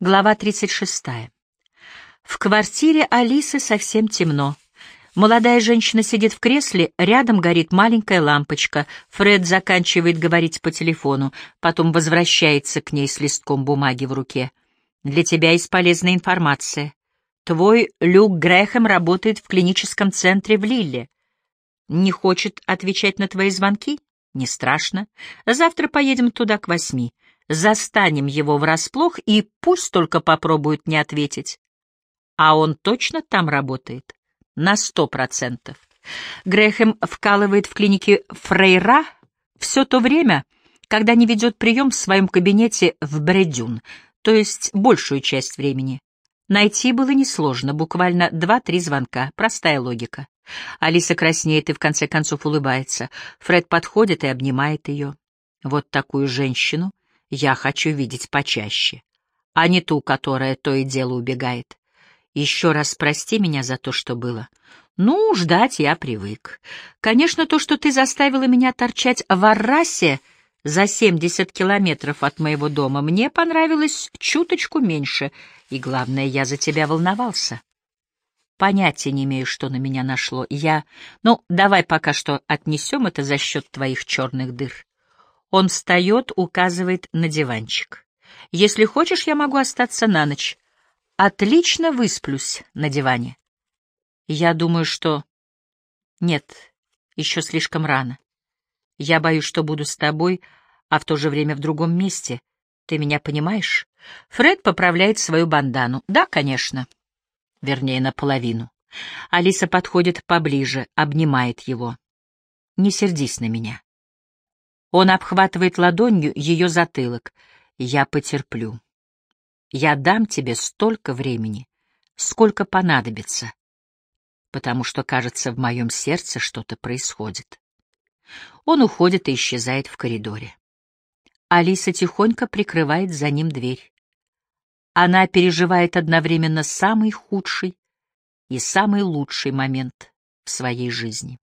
Глава 36. В квартире Алисы совсем темно. Молодая женщина сидит в кресле, рядом горит маленькая лампочка. Фред заканчивает говорить по телефону, потом возвращается к ней с листком бумаги в руке. «Для тебя есть полезная информация. Твой Люк Грэхэм работает в клиническом центре в Лилле. Не хочет отвечать на твои звонки? Не страшно. Завтра поедем туда к восьми застанем его врасплох и пусть только попробует не ответить. А он точно там работает? На сто процентов. Грэхэм вкалывает в клинике Фрейра все то время, когда не ведет прием в своем кабинете в Бредюн, то есть большую часть времени. Найти было несложно, буквально два-три звонка, простая логика. Алиса краснеет и в конце концов улыбается. Фред подходит и обнимает ее. Вот такую женщину я хочу видеть почаще, а не ту, которая то и дело убегает. Еще раз прости меня за то, что было. Ну, ждать я привык. Конечно, то, что ты заставила меня торчать в Аррасе за 70 километров от моего дома, мне понравилось чуточку меньше, и, главное, я за тебя волновался. Понятия не имею, что на меня нашло. Я... Ну, давай пока что отнесем это за счет твоих черных дыр. Он встает, указывает на диванчик. «Если хочешь, я могу остаться на ночь. Отлично высплюсь на диване». «Я думаю, что...» «Нет, еще слишком рано. Я боюсь, что буду с тобой, а в то же время в другом месте. Ты меня понимаешь?» Фред поправляет свою бандану. «Да, конечно. Вернее, наполовину». Алиса подходит поближе, обнимает его. «Не сердись на меня. Он обхватывает ладонью ее затылок. «Я потерплю. Я дам тебе столько времени, сколько понадобится, потому что, кажется, в моем сердце что-то происходит». Он уходит и исчезает в коридоре. Алиса тихонько прикрывает за ним дверь. Она переживает одновременно самый худший и самый лучший момент в своей жизни.